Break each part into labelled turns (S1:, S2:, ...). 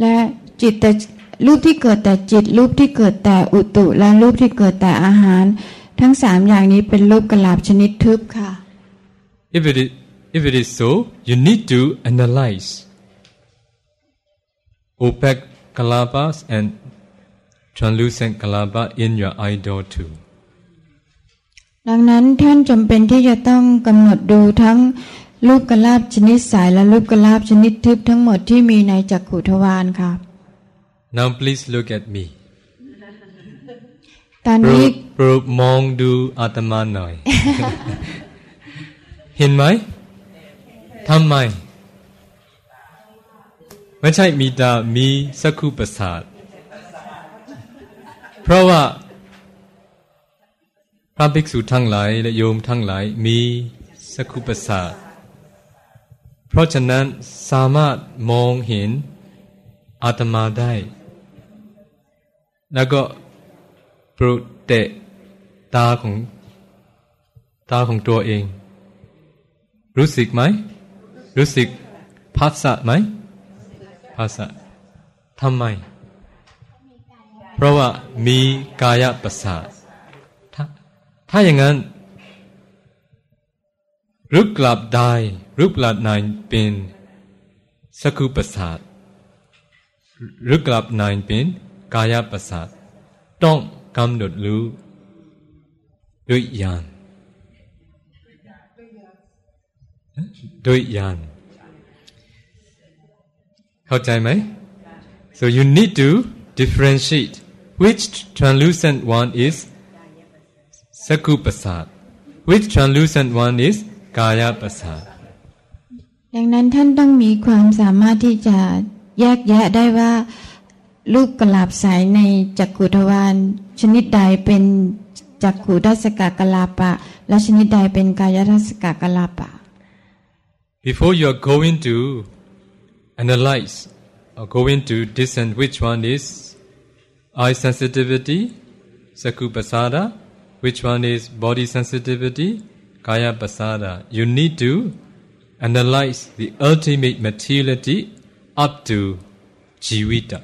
S1: และจิตแต่รูปที่เกิดแต่จิต รูปที่เกิดแต่อุตุ และรูปที่เกิดแต่อาหาร ทั้งสามอย่างนี้เป็นรูปกลาบชนิดทึบค่ะ
S2: If it is, if it is so, you need to analyze opaque kalapas and translucent kalapa in your idol too.
S1: ดังนั้นท่านจำเป็นที่จะต้องกำหนดดูทั้ง รูปกลาบชนิดสายและรูปกลาบชนิดทึบทั้งหมดที่มีในจักขุทวารค่ะ
S2: Now please look at me.
S1: ตอน
S2: โปร
S1: นี้
S2: ดโปรดมองดูอาตมาหน่อย เห็นไหมทำไม ไม่ใช่มีตามีสักขุประสาท เพราะว่า พระภิกษุทั้งหลายและโยมทั้งหลายมีสักขุประสาท เพราะฉะนั้นสามารถมองเห็นอาตมาได้ แล้วก็โปรดเตะตาของตาของตัวเอง รู้สึกไหม รู้สึกภาษาไหมภาษาทำไม เพราะว่ามีกายประสาทถ้าถ้าอย่างนั้นรูปกลับได้ รูปกลับนายเป็นสกุประสาทรูปกลับนายเป็นกายประสาทต้องกำหนดรู้ด้วยญาณด้วยญาณเข้าใจไหม so you need to differentiate which translucent one is สกุประสาท which translucent one is กายประสาท
S1: ดังนั้นท่านต้องมีความสามารถที่จะแยกแยะได้ว่ารูปกลาบสายในจักขุทวารชนิดใดเป็นจักขุทัศกกลาปะ และชนิดใดเป็นกายทัศกกลาปะ
S2: Before you are going to analyze or going to discern which one is eye sensitivity, sakku pasada, which one is body sensitivity, kaya pasada, you need to analyze the ultimate materiality up to jivita,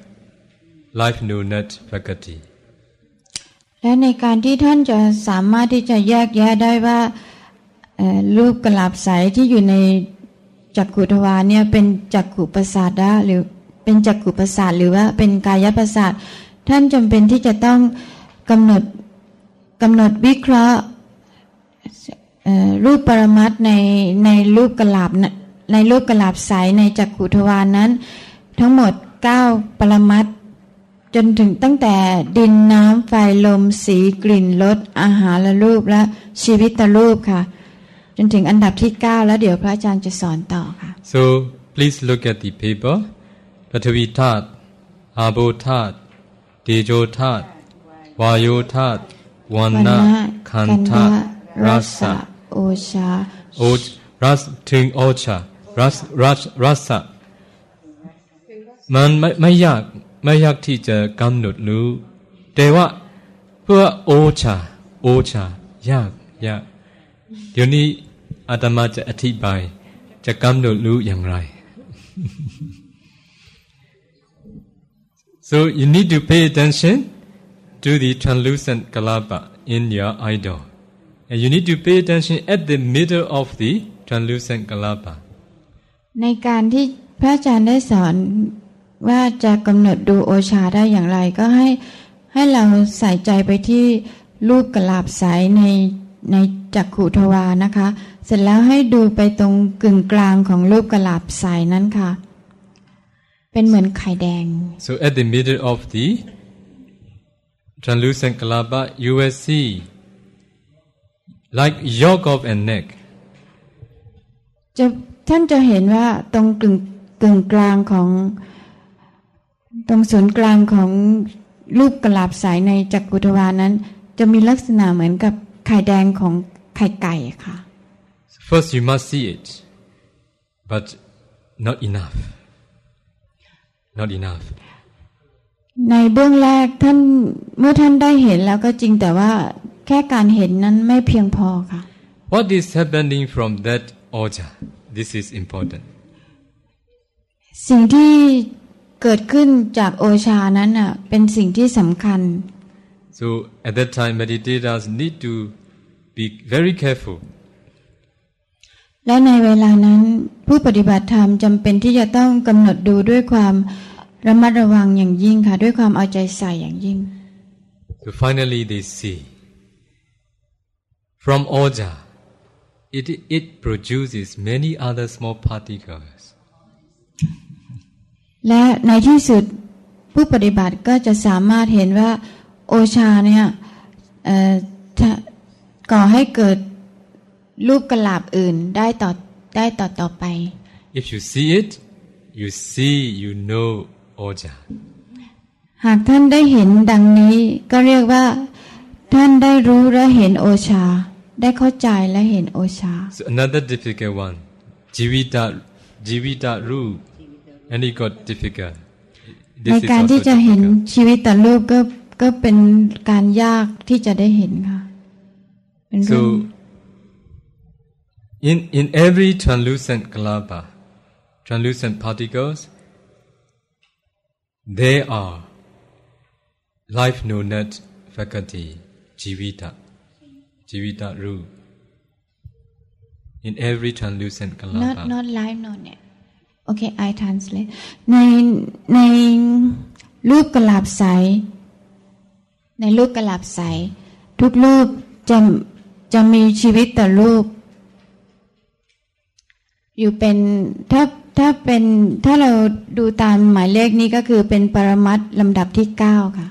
S2: life no net faculty.
S1: และในการที่ท่านจะสามารถที่จะแยกแยะได้ว่ารูปกลาบใสที่อยู่ในจักขุทวารเนี่ยเป็นจักขุประสาทได้หรือเป็นจักขุประสาทหรือว่าเป็นกายประสาทท่านจำเป็นที่จะต้องกำหนดกำหนดวิเคราะห์ รูปปรมัตถ์ในในรูปกลาบน่ะในรูปกลาบใสในจักขุทวารนั้น ทั้งหมด 9 ปรมัตถ์จนถึงตั้งแต่ดินน้ำไฟลมสีกลิ่นรสอาหารและรูปและชีวิตตรูปค่ะ จนถึงอันดับที่ 9 แล้วเดี๋ยวพระอาจารย์จะสอนต่อค่ะ
S2: So please look at the paper. Patavi That, Abo That, Tejo That, Vayo That,
S1: วัน
S2: Wana,
S1: นะคันทะ
S2: Kanta,
S1: รัสสะ โอชา
S2: Och, Ras, Ting Ocha, Ras, Ras, Rasa มันไม่ไม่ยากไม่ยากที่จะกำหนดรู้ แต่ว่าเพื่อโอชา โอชา ยากยากเดี๋ยวนี้อาตมาจะอธิบาย จะกำหนดรู้อย่างไร so you need to pay attention to the translucent kalapa in your idol and you need to pay attention at the middle of the translucent kalapa
S1: ในการที่พระอาจารย์ได้สอนว่าจะกำหนดดูโอชาได้อย่างไร ก็ให้ให้เราใส่ใจไปที่รูปกลาบใสในในจักขุทวารนะคะ เสร็จแล้วให้ดูไปตรงกึ่งกลางของรูปกลาบใสนั้นค่ะ เป็นเหมือนไข่แดง
S2: So at the middle of the translucent kalapa, you will see like yolk of a neck.
S1: จะท่านจะเห็นว่าตรงกึ่งกึ่งกลางของ ตรงศูนย์กลางของรูปกลาบใสในจักรุทวารนั้น จะมีลักษณะเหมือนกับไข่แดงของไข่ไก่ค่ะ
S2: First, you must see it, but not enough. Not enough.
S1: ในเบื้องแรกท่านเมื่อท่านได้เห็นแล้วก็จริงแต่ว่า แค่การเห็นนั้นไม่เพียงพอค่ะ
S2: What is happening from that oja? This is important.
S1: สิ่งที่เกิดขึ้นจากโอชานั้นอะเป็นสิ่งที่สำคัญ
S2: So at that time, meditators need to be very careful
S1: และในเวลานั้นผู้ปฏิบัติธรรมจำเป็นที่จะต้องกำหนดดูด้วยความระมัดระวังอย่างยิ่งค่ะ ด้วยความเอาใจใส่อย่างยิ่ง
S2: So finally, they see from oja, it, it produces many other small particles.
S1: และในที่สุดผู้ปฏิบัติก็จะสามารถเห็นว่าโอชาเนี่ยเอ่อจะก่อให้เกิดรูปกลาบอื่นได้ต่อได้ต่อต่อไป
S2: If you see it, you see, you know oja.
S1: หากท่านได้เห็นดังนี้ก็เรียกว่า ท่านได้รู้และเห็นโอชา ได้เข้าใจและเห็นโอชา
S2: So another difficult one, jivita, jivita ru, and it got difficult.
S1: ใน
S2: This is
S1: การ
S2: also
S1: ที่จะเห็น
S2: difficult.
S1: ชีวิตแต่รูปก็ก็เป็นการยากที่จะได้เห็นค่ะเป็นเรื่อง
S2: So in in every translucent kalapa, translucent particles, there are life knownet faculty, jivita, jivita ru. In every translucent
S1: not
S2: kalapa.
S1: not live no เนี่ยโอเค I translate ในในรูปกลาบใส ในรูปกลาบใส ทุกรูปจะจะมีชีวิตต่อรูป อยู่เป็นถ้าถ้าเป็นถ้าเราดูตามหมายเลขนี้ก็คือเป็นปรมัตถ์ลำดับที่เก้าค่ะ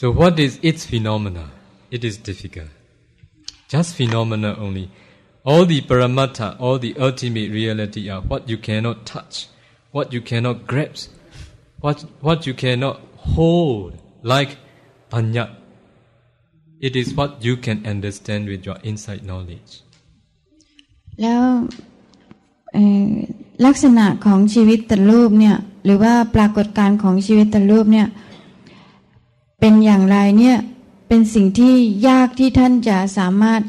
S2: So what is its phenomena? It is difficult. Just phenomena only. All the paramatta, all the ultimate reality are what you cannot touch, what you cannot grasp, what, what you cannot hold, like panya. It is what you can understand with your insight knowledge.
S1: แล้วเอ่อลักษณะของชีวิตแต่รูปเนี่ยหรือว่าปรากฏการณ์ของชีวิตแต่รูปเนี่ยเป็นอย่างไรเนี่ย เป็นสิ่งที่ยากที่ท่านจะสามารถ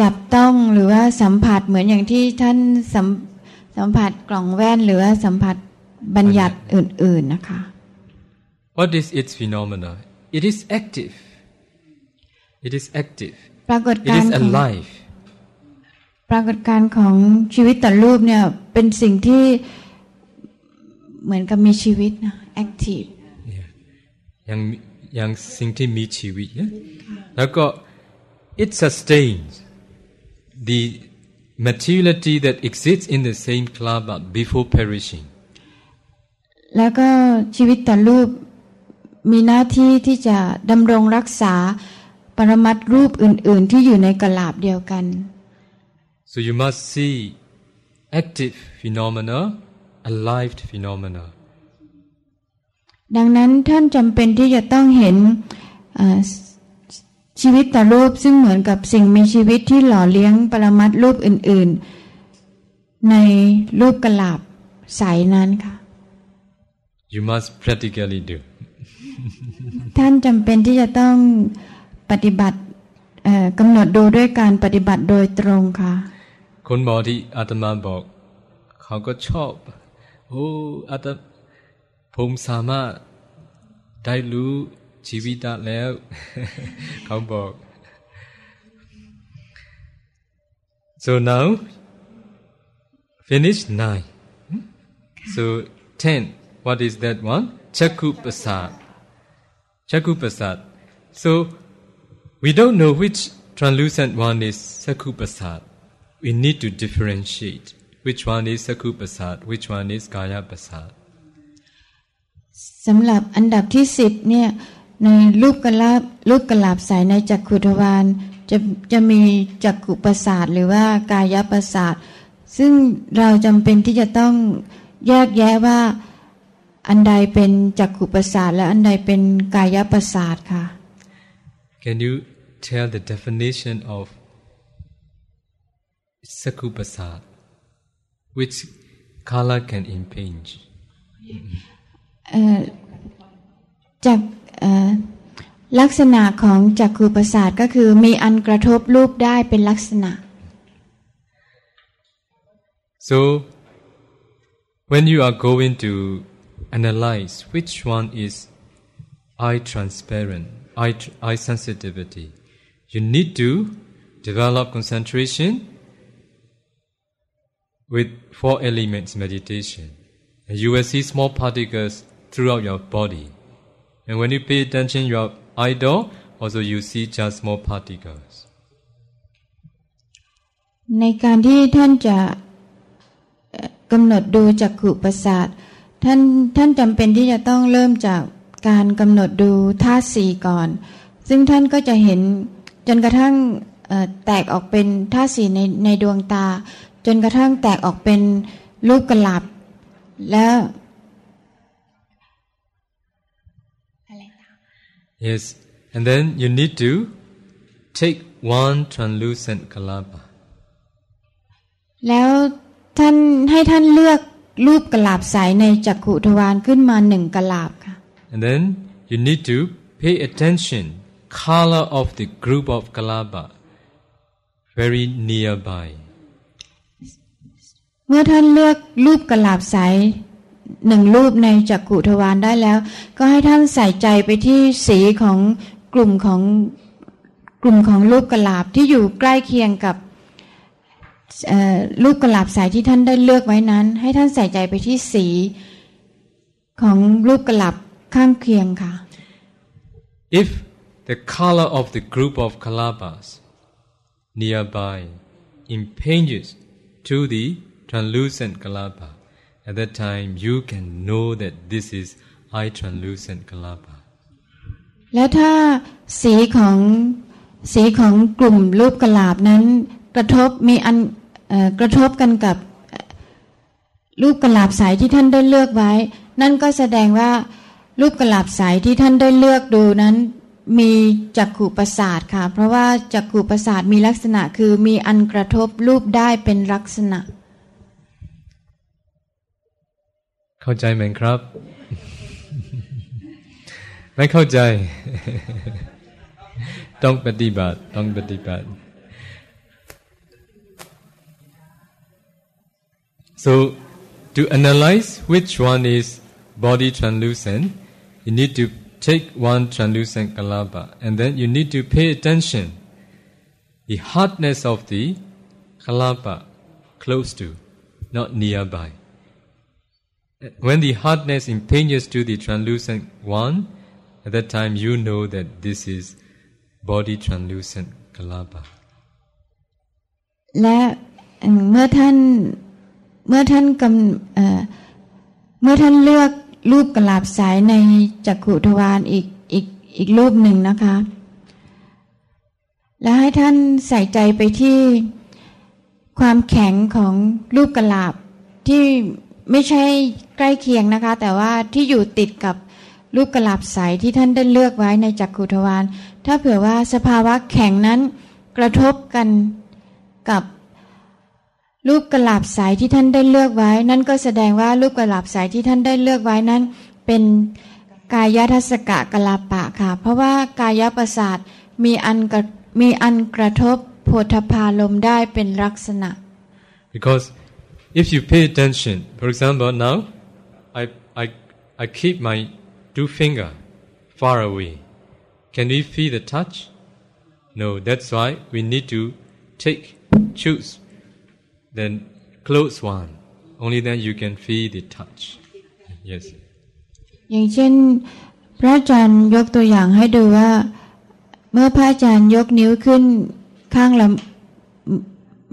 S1: จับต้องหรือว่าสัมผัสเหมือนอย่างที่ท่านสัมสัมผัสกล่องแว่น หรือว่าสัมผัสบัญญัติอื่น ๆนะคะ
S2: What is its phenomena? It is active. It is active.
S1: ปรากฏ
S2: It
S1: การ
S2: is
S1: ณ์ของ
S2: alive.
S1: ปรากฏการณ์ของชีวิตแต่รูปเนี่ยเป็นสิ่งที่เหมือนกับมีชีวิตนะ active
S2: ยัง ยังสิ่งที่มีชีวิตเนี่ยแล้วก็ it sustains the materiality that exists in the same club but before perishing
S1: แล้วก็ชีวิตแต่รูปมีหน้าที่ที่จะดำรงรักษาปรมัตถ์รูปอื่น ๆ ที่อยู่ในกลาบเดียวกัน
S2: so you must see active phenomena alive phenomena
S1: ดังนั้นท่านจำเป็นที่จะต้องเห็นเอ่อชีวิตแต่รูปซึ่งเหมือนกับสิ่งมีชีวิตที่หล่อเลี้ยงปรมัตถ์รูปอื่น ๆ ในรูปกลาบใสนั้นค่ะ
S2: you must practically do
S1: ท่านจำเป็นที่จะต้องปฏิบัติเอ่อกำหนดดูด้วยการปฏิบัติโดยตรงค่ะ
S2: คนบอกที่อาตมาบอก เขาก็ชอบ โอ้อาต ผมสามารถได้รู้ชีวิตได้แล้ว เขาบอก so now finish nine so ten what is that one chakupasad chakupasad so we don't know which translucent one is chaku pasad we need to differentiate which one is sakupasad which one is kaya pasad.
S1: สำหรับอันดับที่สิบเนี่ยในรูปกลาบรูปกลาบใสในจักขุทวารจะจะมีจักขุประสาทหรือว่ากายประสาท ซึ่งเราจำเป็นที่จะต้องแยกแยะว่าอันใดเป็นจักขุประสาทและอันใดเป็นกายประสาทค่ะ
S2: Can you tell the definition of sakhu pasad? Which color can impinge?
S1: จากลักษณะของจักขุประสาทก็คือมีอันกระทบรูปได้เป็นลักษณะ
S2: So, when you are going to analyze which one is eye transparent, eye, eye sensitivity, you need to develop concentration with four elements meditation. And you will see small particles throughout your body. And when you pay attention, your eyeball, also you see just small particles.
S1: ในการที่ท่านจะกำหนดดูจักขุประสาทท่านท่านจำเป็นที่จะต้องเริ่มจากการกำหนดดูธาตุสีก่อน ซึ่งท่านก็จะเห็นจนกระทั่งแตกออกเป็นธาตุสีในในดวงตา จนกระทั่งแตกออกเป็นรูปกลับ แล้ว
S2: Yes and then you need to take one translucent kalapa
S1: แล้วท่านให้ท่านเลือกรูปกลาบใสในจักขุทวารขึ้นมาหนึ่งกลาบค่ะ
S2: and then you need to pay attention color of the group of kalaba very nearby
S1: เมื่อท่านเลือกรูปกลาบใส หนึ่งรูปในจักขุทวารได้แล้ว ก็ให้ท่านใส่ใจไปที่สีของกลุ่มของกลุ่มของรูปกลาบที่อยู่ใกล้เคียงกับรูปกระลาบสายที่ท่านได้เลือกไว้นั้น ให้ท่านใส่ใจไปที่สีของรูปกระลาบข้างเคียงค่ะ
S2: If the color of the group of kalabas nearby impinges to the translucent kalaba at that time you can know that this is high translucent kalaba
S1: แล้วถ้าสีของสีของกลุ่มรูปกระลาบนั้น กระทบมีอันกระทบกันกับรูปกระลาบสายที่ท่านได้เลือกไว้ นั่นก็แสดงว่ารูปกระลาบสายที่ท่านได้เลือกดูนั้น มีจักขู่ประสาทค่ะ เพราะว่าจักขู่ประสาทมีลักษณะคือมีอันกระทบรูปได้เป็นลักษณะ
S2: เข้าใจไหมครับ ไม่เข้าใจ ต้องปฏิบัติ ต้องปฏิบัติ So, to analyze which one is body translucent, you need to take one translucent kalaba and then you need to pay attention the hardness of the kalaba close to, not nearby. When the hardness impinges to the translucent one, at that time you know that this is body translucent kalaba.
S1: และเมื่อท่านเมื่อท่านกำเมื่อท่านเลือกรูปกลาบสายในจักขุทวารอีกอีกอีกรูปหนึ่งนะคะ และให้ท่านใส่ใจไปที่ความแข็งของรูปกลาบที่ ไม่ใช่ใกล้เคียงนะคะ แต่ว่าที่อยู่ติดกับรูปกระลาบใสที่ท่านได้เลือกไว้ในจักขุทวารถ้าเผื่อว่าสภาวะแข็งนั้นกระทบกันกับรูปกระลาบสายที่ท่านได้เลือกไว้ นั่นก็แสดงว่ารูปกระลาบสายที่ท่านได้เลือกไว้นั้น เป็นกายทัศกะกลาปะค่ะ เพราะว่ากายประสาทมีอันมีอันกระทบโพธพาลมได้เป็นลักษณะ
S2: because if you pay attention for example now I I I keep my two finger far away can we feel the touch no that's why we need to take choose then close one. Only then you can feel the touch. Yes.
S1: อย่างเช่น พระอาจารย์ยกตัวอย่างให้ดูว่า เมื่อพระอาจารย์ยกนิ้วขึ้นข้างละ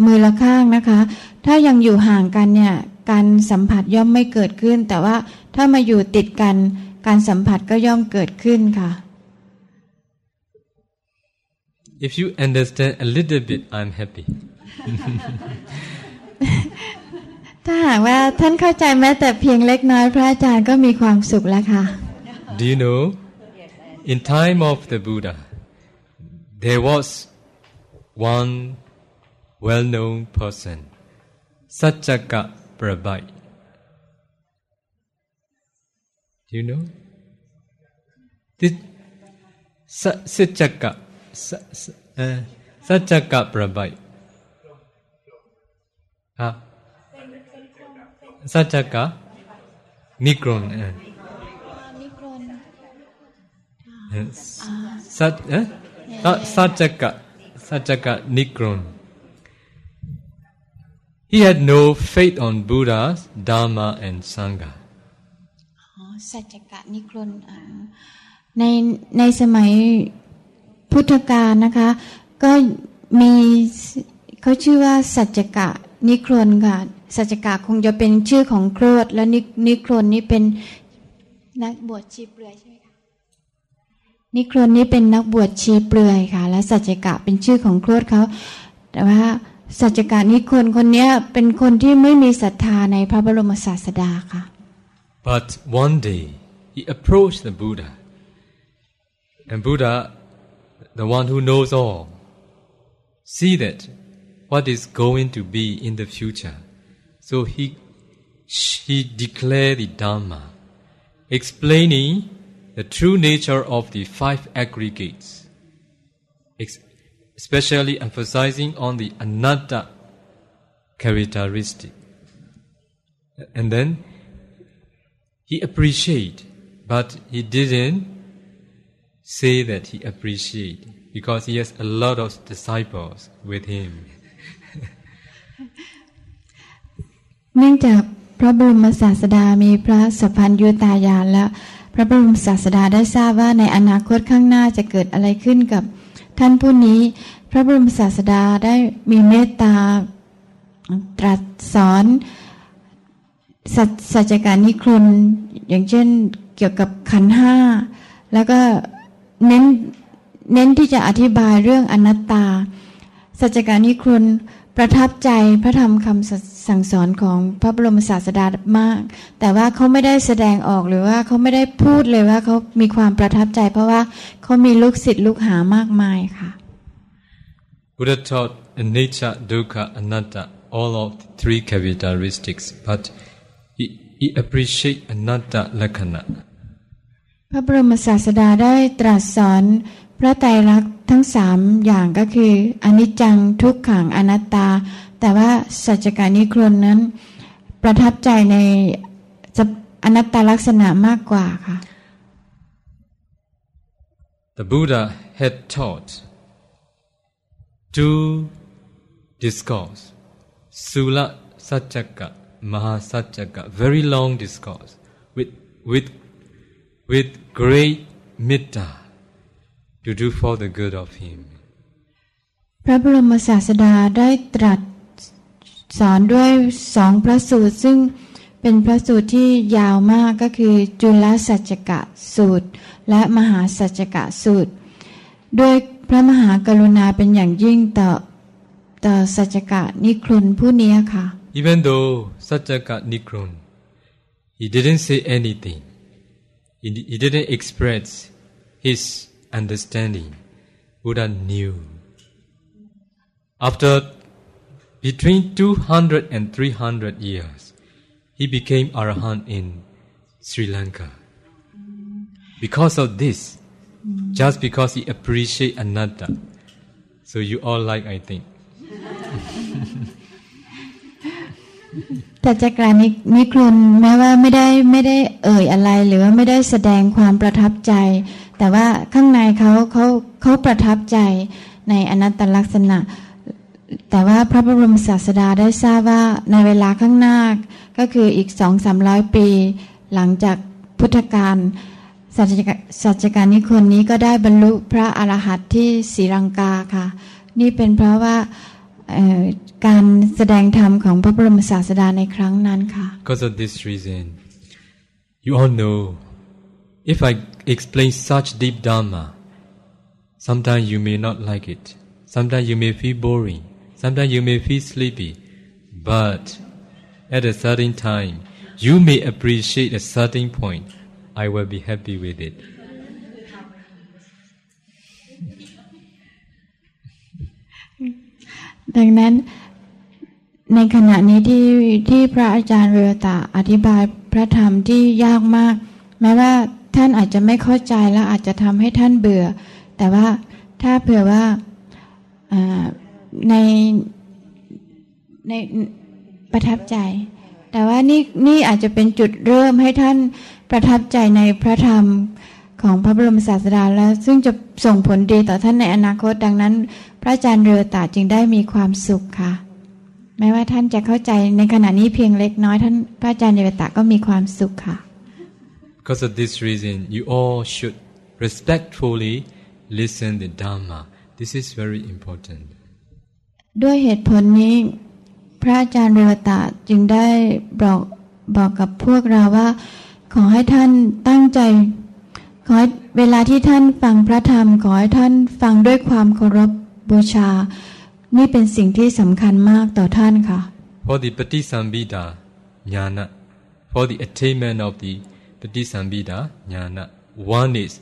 S1: มือละข้างนะคะ ถ้ายังอยู่ห่างกันเนี่ย การสัมผัสย่อมไม่เกิดขึ้น แต่ว่าถ้ามาอยู่ติดกัน การสัมผัสก็ย่อมเกิดขึ้นค่ะ
S2: If you understand a little bit I'm happy
S1: ถ้าหากว่าท่านเข้าใจแม้แต่เพียงเล็กน้อยพระอาจารย์ก็มีความสุขแล้วค่ะ
S2: Do you know in time of the Buddha there was one well-known person Satchaka Prabhai Do you know this Satchaka Satchaka Prabhai ฮะสัจจกะ Nikron. Uh,
S1: นิครน
S2: yes. Sat, eh? Sa- Sajjaka. Sajjaka Nikron. He had no faith on Buddha, Dharma, and Sangha.
S1: สัจจกะนิครนในในสมัยพุทธกาลนะคะ ก็มีเขาชื่อว่าสัจจกะนิครนค่ะสัจจกะคงจะเป็นชื่อของโครดและนินิครนนี่เป็นนักบวชชีเปลือยใช่ไหมคะนิครนนี่เป็นนักบวชชีเปลือยค่ะ และสัจจกะเป็นชื่อของโครดเขาแต่ว่า สัจจกะนิครนคนเนี้ยเป็นคนที่ไม่มีศรัทธาในพระบรมศาสดาค่ะ
S2: But one day, he approached the Buddha. And Buddha, the one who knows all, see that what is going to be in the future. So he, he declared the Dhamma, explaining the true nature of the five aggregates, ex- especially emphasizing on the anatta characteristic. And then he appreciate, but he didn't say that he appreciate because he has a lot of disciples with him.
S1: เนื่องจากพระบรมศาสดามีพระสัพพัญญุตายานและพระบรมศาสดาได้ทราบว่าในอนาคตข้างหน้าจะเกิดอะไรขึ้นกับ ท่านผู้นี้พระบรมศาสดาได้มีเมตตาตรัสสอนสัจสัจการนิครนอย่างเช่นเกี่ยวกับขันห้า แล้วก็เน้นเน้นที่จะอธิบายเรื่องอนัตตา สัจจการนิครน ประทับใจพระธรรมคำสสั่งสอนของพระบรมศาสดามาก แต่ว่าเขาไม่ได้แสดงออกหรือว่าเขาไม่ได้พูดเลยว่าเขามีความประทับใจ เพราะว่าเขามีลูกศิษย์ลูกหามากมายค่ะ
S2: Buddha taught anicca, dukkha, anatta, all of the three characteristics, but he, he appreciate anatta lakkhana.
S1: พระบรมศาสดาได้ตรัสสอน พระไตรลักษณ์ทั้งสามอย่างก็คืออนิจจังทุกขังอนัตตา แต่ว่าสัจจการนิครนนั้น ประทับใจในอนัตตลักษณะมากกว่าค่ะ
S2: The Buddha had taught two discourse, Sula Satchaka, Mahasatchaka, very long discourse with, with, with great metta to do for the good of him.
S1: พระบรมศาสดาได้ตรัสสอนด้วยสองพระสูตร ซึ่งเป็นพระสูตรที่ยาวมากก็คือ จุลสัจจกะสูตร และมหาสัจจกะสูตร ด้วยพระมหากรุณาเป็นอย่างยิ่งต่อต่อสัจจกะนิครนผู้นี้ค่ะ
S2: Even though Satchaka Nikron, he didn't say anything, he, he didn't express his understanding. Buddha knew. After between 200 and 300 years, he became Arahant in Sri Lanka. Because of this, just because he appreciate anatta. So you all like, I think.
S1: แต่จักรานินิครนแม้ว่าไม่ได้ไม่ได้เอ่ยอะไร หรือว่าไม่ได้แสดงความประทับใจ แต่ว่าข้างในเขาเขาเขาประทับใจในอนัตตลักษณะ แต่ว่าพระบรมศาสดาได้ทราบว่าในเวลาข้างหน้า ก็คืออีกสองสามร้อยปี หลังจากพุทธกาลสัจจการนิคนนี้ก็ได้บรรลุพระอรหันต์ที่ศรีลังกาค่ะ นี่เป็นเพราะว่าการแสดงธรรมของพระบรมศาสดาในครั้งนั้นค่ะ
S2: Because of this reason, you all know, if I explain such deep Dharma, sometimes you may not like it. Sometimes you may feel boring. Sometimes you may feel sleepy. But at a certain time, you may appreciate a certain point. I will be happy with it.
S1: ดังนั้นในขณะนี้ที่ที่พระอาจารย์เวลตาอธิบายพระธรรมที่ยากมาก แม้ว่า ท่านอาจจะไม่เข้าใจและอาจจะทำให้ท่านเบื่อ แต่ว่าถ้าเผื่อว่าอ่าในในประทับใจ แต่ว่านี่นี่อาจจะเป็นจุดเริ่มให้ท่านประทับใจในพระธรรมของพระบรมศาสดาแล้ว ซึ่งจะส่งผลดีต่อท่านในอนาคตดังนั้น พระอาจารย์เรือตาจึงได้มีความสุขค่ะ แม้ว่าท่านจะเข้าใจในขณะนี้เพียงเล็กน้อยท่านพระอาจารย์เรือตาก็มีความสุขค่ะ
S2: Because of this reason, you all should respectfully listen the Dhamma. This is very important.
S1: ด้วยเหตุผลนี้ พระอาจารย์เรือตาจึงได้บอกบอกกับพวกเราว่า ขอให้ท่านตั้งใจขอให้เวลาที่ท่านฟังพระธรรม ขอให้ท่านฟังด้วยความเคารพบูชา นี่เป็นสิ่งที่สำคัญมากต่อท่านค่ะ
S2: For the Patisambhida jnana, for the attainment of the Patisambhida jnana, one is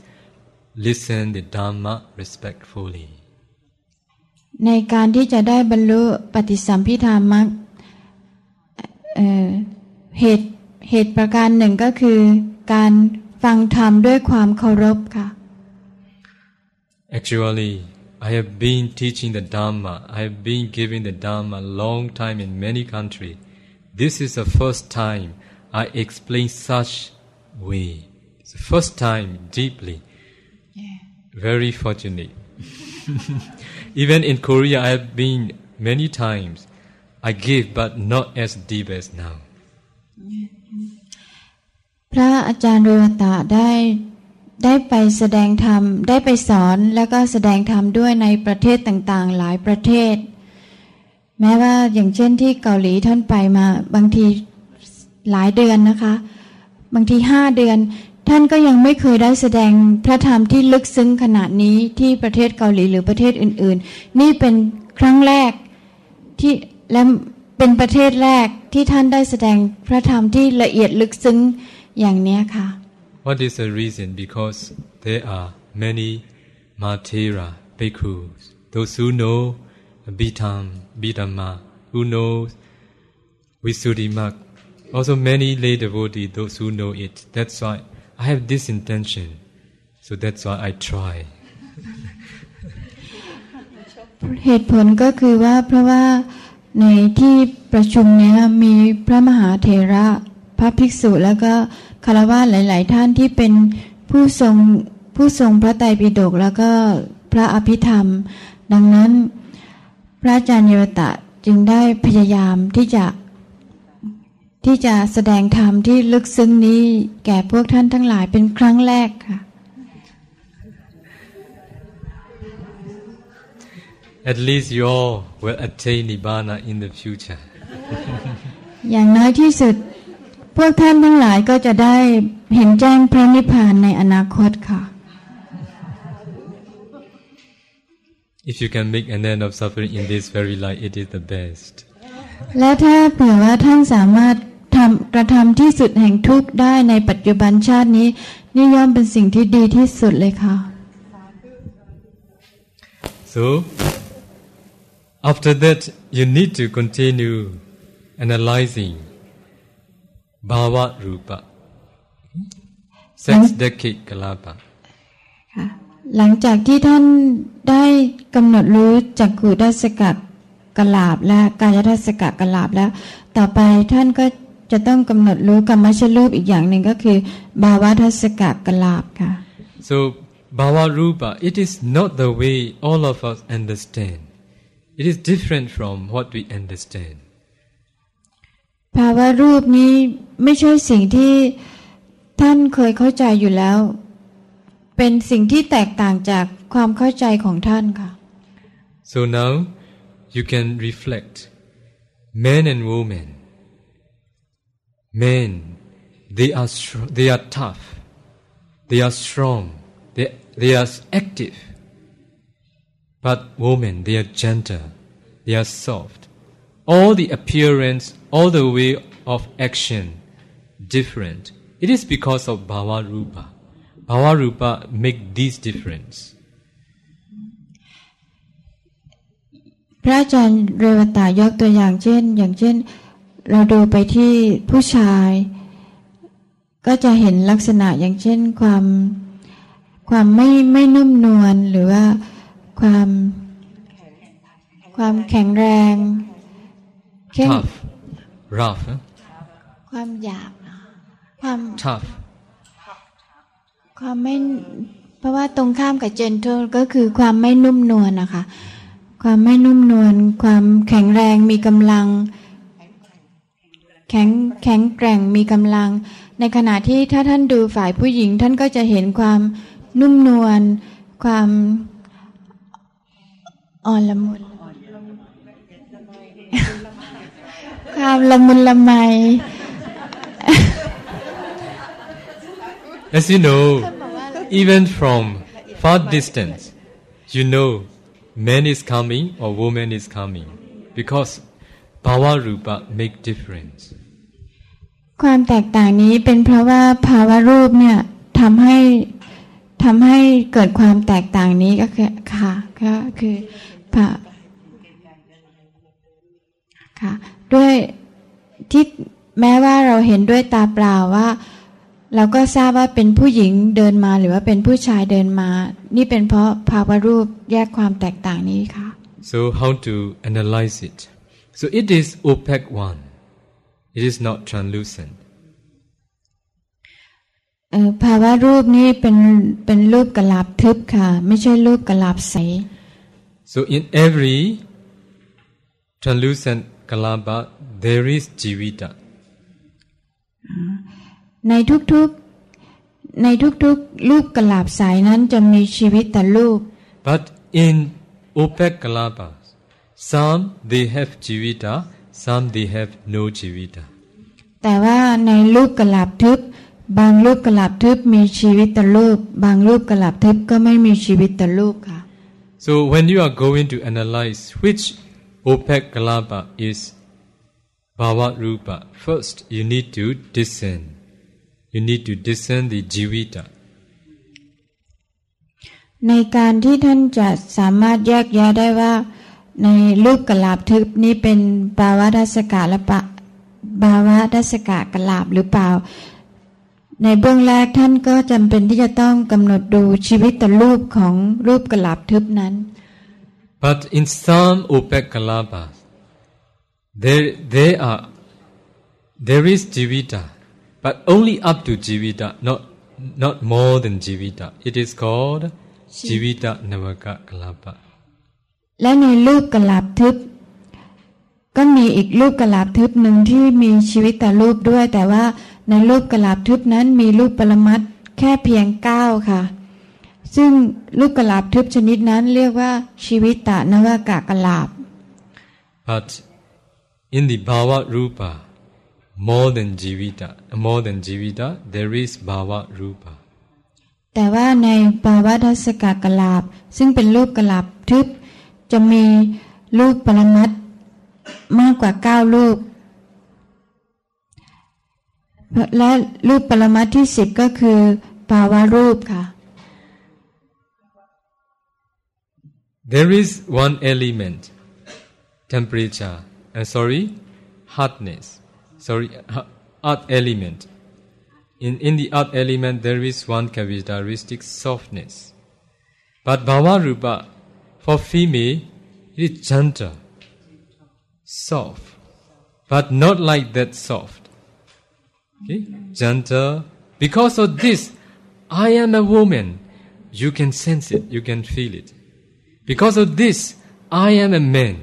S2: listen the Dhamma respectfully.
S1: ในการที่จะได้บรรลุปฏิสัมพิธามักเอ่อเหตุเหตุประการหนึ่งก็คือ การฟังธรรมด้วยความเคารพค่ะ
S2: Actually, I have been teaching the Dhamma, I have been giving the Dhamma long time in many countries. This is the first time I explain such way. It's the first time deeply. Very fortunate. Even in Korea, I have been many times. I give, but not as deep as now.
S1: พระอาจารย์เรวตะได้ได้ไปแสดงธรรม ได้ไปสอนแล้วก็แสดงธรรมด้วยในประเทศต่างๆ หลายประเทศ แม้ว่าอย่างเช่นที่เกาหลีท่านไปมาบางทีหลายเดือนนะคะ บางทีห้าเดือน ท่านก็ยังไม่เคยได้แสดงพระธรรมที่ลึกซึ้งขนาดนี้ที่ประเทศเกาหลีหรือประเทศอื่น ๆ นี่เป็นครั้งแรกที่และเป็นประเทศแรกที่ท่านได้แสดงพระธรรมที่ละเอียดลึกซึ้งอย่างนี้ค่ะ
S2: What is the reason? Because there are many Matera bhikkhus, those who know Bhitam, Bhidhamma, who know Visuddhimak, also many lay devotees, those who know it. That's why I have this intention. So that's why I try.
S1: เหตุผลก็คือว่าเพราะว่าในที่ประชุมเนี้ยมีพระมหาเถระพระภิกษุแล้วก็คารวะหลาย ๆ ท่านที่เป็นผู้ทรงผู้ทรงพระไตรปิฎกแล้วก็พระอภิธรรม ดังนั้น พระอาจารย์เยวตะจึงได้พยายามที่จะ ที่จะแสดงธรรมที่ลึกซึ้งนี้ แก่พวกท่านทั้งหลายเป็นครั้งแรกค่ะ
S2: At least you all will attain Nibbana in the future.
S1: อย่างน้อยที่สุด พวกท่านทั้งหลายก็จะได้เห็นแจ้งพระนิพพานในอนาคตค่ะ
S2: If you can make an end of suffering in this very life, it is the best.
S1: และถ้าเผื่อว่าท่านสามารถ ทำกระทำที่สุดแห่งทุกข์ได้ในปัจจุบันชาตินี้ นี่ย่อมเป็นสิ่งที่ดีที่สุดเลยค่ะ
S2: So, after that, you need to continue analyzing Bhava Rupa, sex decade Kalapa.
S1: ค่ะหลังจากที่ท่านได้กำหนดรู้จักขูดัสกะกลาบและกายทัศกะกลาบแล้ว ต่อไปท่านก็ จะต้องกำหนดรู้กรรมชรูปอีกอย่างหนึ่งก็คือ บาวทัศกะกลาบค่ะ
S2: So, Bhava Rupa, it is not the way all of us understand. It is different from what we understand.
S1: ภาวะรูปนี้ไม่ใช่สิ่งที่ท่านเคยเข้าใจอยู่แล้ว เป็นสิ่งที่แตกต่างจากความเข้าใจของท่านค่ะ
S2: So now you can reflect. Men and women. Men, they are str- they are tough. They are strong. They they are active. But women, they are gentle. They are soft. All the appearance, all the way of action, different. It is because of bhava rupa. Bhava rupa make this difference.
S1: พระอาจารย์เรวตายกตัวอย่างเช่น อย่างเช่น เราดูไปที่ผู้ชาย ก็จะเห็นลักษณะอย่างเช่นความความไม่ไม่นุ่มนวลหรือว่าความความแข็งแรงเข้ม
S2: Tough, rough. Huh?
S1: ความอยากความ
S2: tough
S1: ความไม่เพราะว่าตรงข้ามกับ gentle ก็คือความไม่นุ่มนวลนะคะ ความไม่นุ่มนวลความแข็งแรงมีกำลัง แข็งแข็งแกร่งมีกำลัง ในขณะที่ถ้าท่านดูฝ่ายผู้หญิง ท่านก็จะเห็นความนุ่มนวลความอ่อนละมุนความละมุนละไม
S2: as you know even from far distance you know man is coming or woman is coming because bhava rupa make difference
S1: ความแตกต่างนี้เป็นเพราะว่าภาวะรูปเนี่ยทำให้ทำให้เกิดความแตกต่างนี้ก็คือค่ะก็คือพระค่ะด้วยที่แม้ว่าเราเห็นด้วยตาเปล่าว่า เราก็ทราบว่าเป็นผู้หญิงเดินมาหรือว่าเป็นผู้ชายเดินมา นี่เป็นเพราะภาวะรูปแยกความแตกต่างนี้ค่ะ
S2: so how to analyze it so it is opaque one it is not translucent
S1: เอ่อภาวะรูปนี่เป็นเป็นรูปกระลาบทึบค่ะ ไม่ใช่รูปกระลาบใส
S2: so in every translucent kalapa there is jivita
S1: ในทุกๆในทุกๆรูปกระลาบใสนั้นจะมีชีวิตแต่รูป
S2: but in opaque kalapas some they have jivita some they have no jivita
S1: แต่ว่าในรูปกระลาบทึบ บางรูปกระลาบทึบมีชีวิตแต่รูป บางรูปกระลาบทึบก็ไม่มีชีวิตแต่รูปค่ะ
S2: so when you are going to analyze which opaque kalapa is bhava rupa first you need to discern you need to discern the jivita
S1: ในการที่ท่านจะสามารถแยกแยะได้ว่า ในรูปกระลาบทึบนี้เป็นภาวะดัสกะและปะภาวะดัสกะกระลาบหรือเปล่า ในเบื้องแรกท่านก็จำเป็นที่จะต้องกำหนดดูชีวิตแต่รูปของรูปกระลาบทึบนั้น
S2: but in some opaque kalapas there there are there is jivita but only up to jivita not not more than jivita it is called jivita navaka kalapa
S1: และในรูปกระลาบทึบ ก็มีอีกรูปกระลาบทึบหนึ่งที่มีชีวิตแต่รูปด้วย แต่ว่าในรูปกระลาบทึบนั้นมีรูปปรมัตถ์แค่เพียงเก้าค่ะ ซึ่งรูปกระลาบทึบชนิดนั้นเรียกว่าชีวิตตนวากะกระลาบ
S2: but in the bhava rupa more than jivita more than jivita there is bhava rupa
S1: แต่ว่าในภาวะทัศกะกระลาบซึ่งเป็นรูปกระลาบทึบ จะมีรูปปรมัตถ์มากกว่าเก้ารูป และรูปปรมัตที่สิบก็คือภาวะรูปค่ะ
S2: there is one element temperature uh, sorry hardness sorry ha- earth element in in the earth element there is one characteristic softness but bhava rupa for female it is gentle soft but not like that soft okay gentle because of this i am a woman you can sense it you can feel it because of this i am a man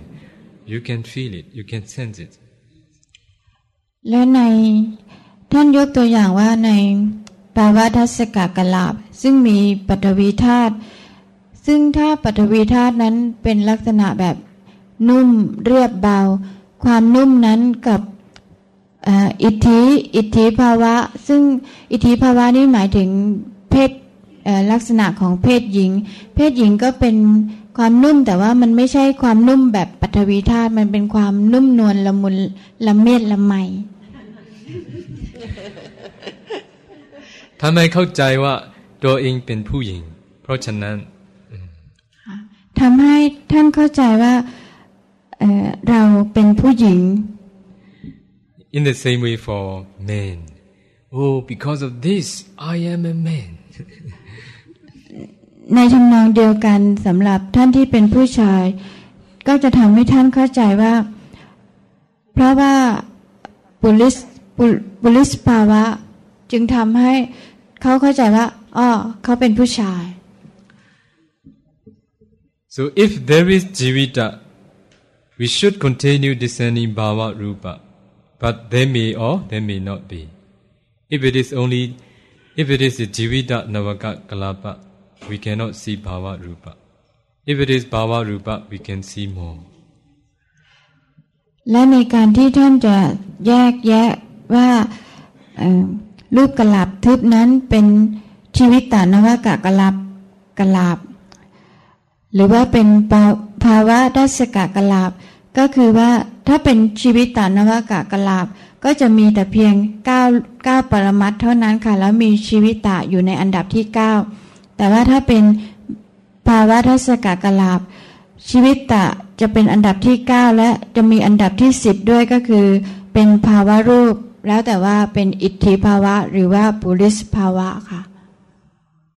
S2: you can feel it you can sense it
S1: และในท่านยกตัวอย่างว่าในภาวะทัศกะกลาบ ซึ่งมีปฐวีธาตุ ซึ่งถ้าปฐวีธาตุนั้นเป็นลักษณะแบบนุ่มเรียบเบา ความนุ่มนั้นกับอิทธิอิทธิภาวะ ซึ่งอิทธิภาวะนี่หมายถึงเพศลักษณะของเพศหญิง เพศหญิงก็เป็นความนุ่มแต่ว่ามันไม่ใช่ความนุ่มแบบปฐวีธาตุมันเป็นความนุ่มนวลละมุนละเมียดละไม
S2: ทำไมเข้าใจว่าตัวเองเป็นผู้หญิง เพราะฉะนั้น
S1: ทำให้ท่านเข้าใจว่าเอ่อเราเป็นผู้หญิง
S2: in the same way for men oh because of this i am a man
S1: ในทำนองเดียวกันสำหรับท่านที่เป็นผู้ชาย ก็จะทำให้ท่านเข้าใจว่า เพราะว่าปุริสปุปบุริสภาวะ จึงทำให้เขาเข้าใจว่าอ๋อเขาเป็นผู้ชาย
S2: So if there is jivita, we should continue discerning bhava rupa, but there may or there may not be. If it is only, if it is jivita navaka kalapa, we cannot see bhava rupa. If it is bhava rupa, we can see more.
S1: และในการที่ท่านจะแยกแยะว่ารูปกลับทึบนั้นเป็นชีวิตตานวากะกลับกลับ หรือว่าเป็นภาวะดัสกะกลาบ ก็คือว่าถ้าเป็นชีวิตตานวากะกลาบ ก็จะมีแต่เพียง9 9ปรมัตเท่านั้นค่ะ แล้วมีชีวิตตะอยู่ในอันดับที่ 9 แต่ว่าถ้าเป็นภาวะทัศกะกลาบ ชีวิตตะจะเป็นอันดับที่ 9 และจะมีอันดับที่ 10 ด้วยก็คือ เป็นภาวะรูป แล้วแต่ว่าเป็นอิทธิภาวะหรือว่าปุริสภาวะค่ะ